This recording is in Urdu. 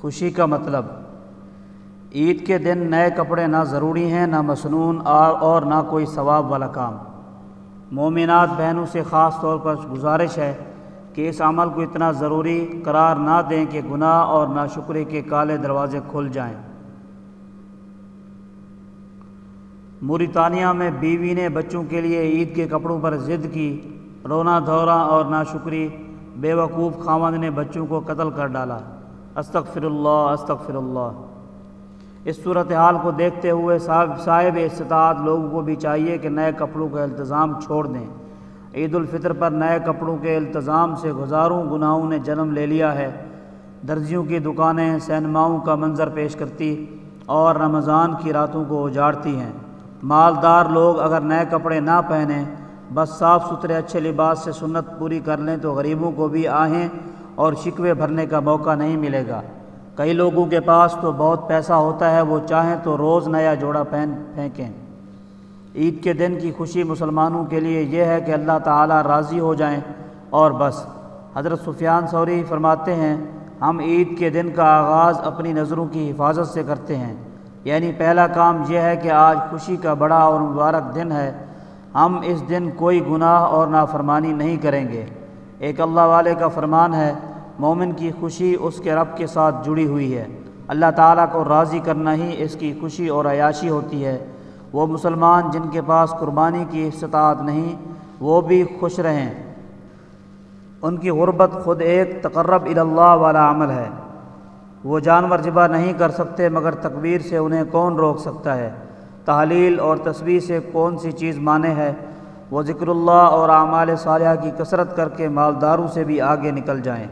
خوشی کا مطلب۔ عید کے دن نئے کپڑے نہ ضروری ہیں، نہ مصنون اور نہ کوئی ثواب والا کام۔ مومنات بہنوں سے خاص طور پر گزارش ہے کہ اس عمل کو اتنا ضروری قرار نہ دیں کہ گناہ اور ناشکری کے کالے دروازے کھل جائیں۔ موریتانیہ میں بیوی نے بچوں کے لیے عید کے کپڑوں پر ضد کی، رونا دھورا اور ناشکری، بے وقوف خامد نے بچوں کو قتل کر ڈالا۔ استغفر اللہ استغفر اللہ۔ اس صورتحال کو دیکھتے ہوئے صاحب صاحب استطاعت لوگوں کو بھی چاہیے کہ نئے کپڑوں کا التظام چھوڑ دیں۔ عید الفطر پر نئے کپڑوں کے التظام سے گزاروں گناہوں نے جنم لے لیا ہے۔ درزیوں کی دکانیں سینماؤں کا منظر پیش کرتی اور رمضان کی راتوں کو اجاڑتی ہیں۔ مالدار لوگ اگر نئے کپڑے نہ پہنیں، بس صاف ستھرے اچھے لباس سے سنت پوری کر لیں تو غریبوں کو بھی آہیں۔ اور شکوے بھرنے کا موقع نہیں ملے گا۔ کئی لوگوں کے پاس تو بہت پیسہ ہوتا ہے، وہ چاہیں تو روز نیا جوڑا پہن، پھینکیں۔ عید کے دن کی خوشی مسلمانوں کے لیے یہ ہے کہ اللہ تعالیٰ راضی ہو جائیں۔ اور بس، حضرت سفیان سوری فرماتے ہیں، ہم عید کے دن کا آغاز اپنی نظروں کی حفاظت سے کرتے ہیں۔ یعنی پہلا کام یہ ہے کہ آج خوشی کا بڑا اور مبارک دن ہے۔ ہم اس دن کوئی گناہ اور نافرمانی نہیں کریں گے۔ ایک اللہ والے کا فرمان ہے مومن کی خوشی اس کے رب کے ساتھ جڑی ہوئی ہے۔ اللہ تعالیٰ کو راضی کرنا ہی اس کی خوشی اور عیاشی ہوتی ہے۔ وہ مسلمان جن کے پاس قربانی کی استطاعت نہیں، وہ بھی خوش رہیں۔ ان کی غربت خود ایک تقرب اللہ والا عمل ہے۔ وہ جانور ذبح نہیں کر سکتے، مگر تکبیر سے انہیں کون روک سکتا ہے؟ تحلیل اور تصویر سے کون سی چیز مانے ہے؟ وہ ذکر اللہ اور اعمال صالحہ کی کثرت کر کے مالداروں سے بھی آگے نکل جائیں۔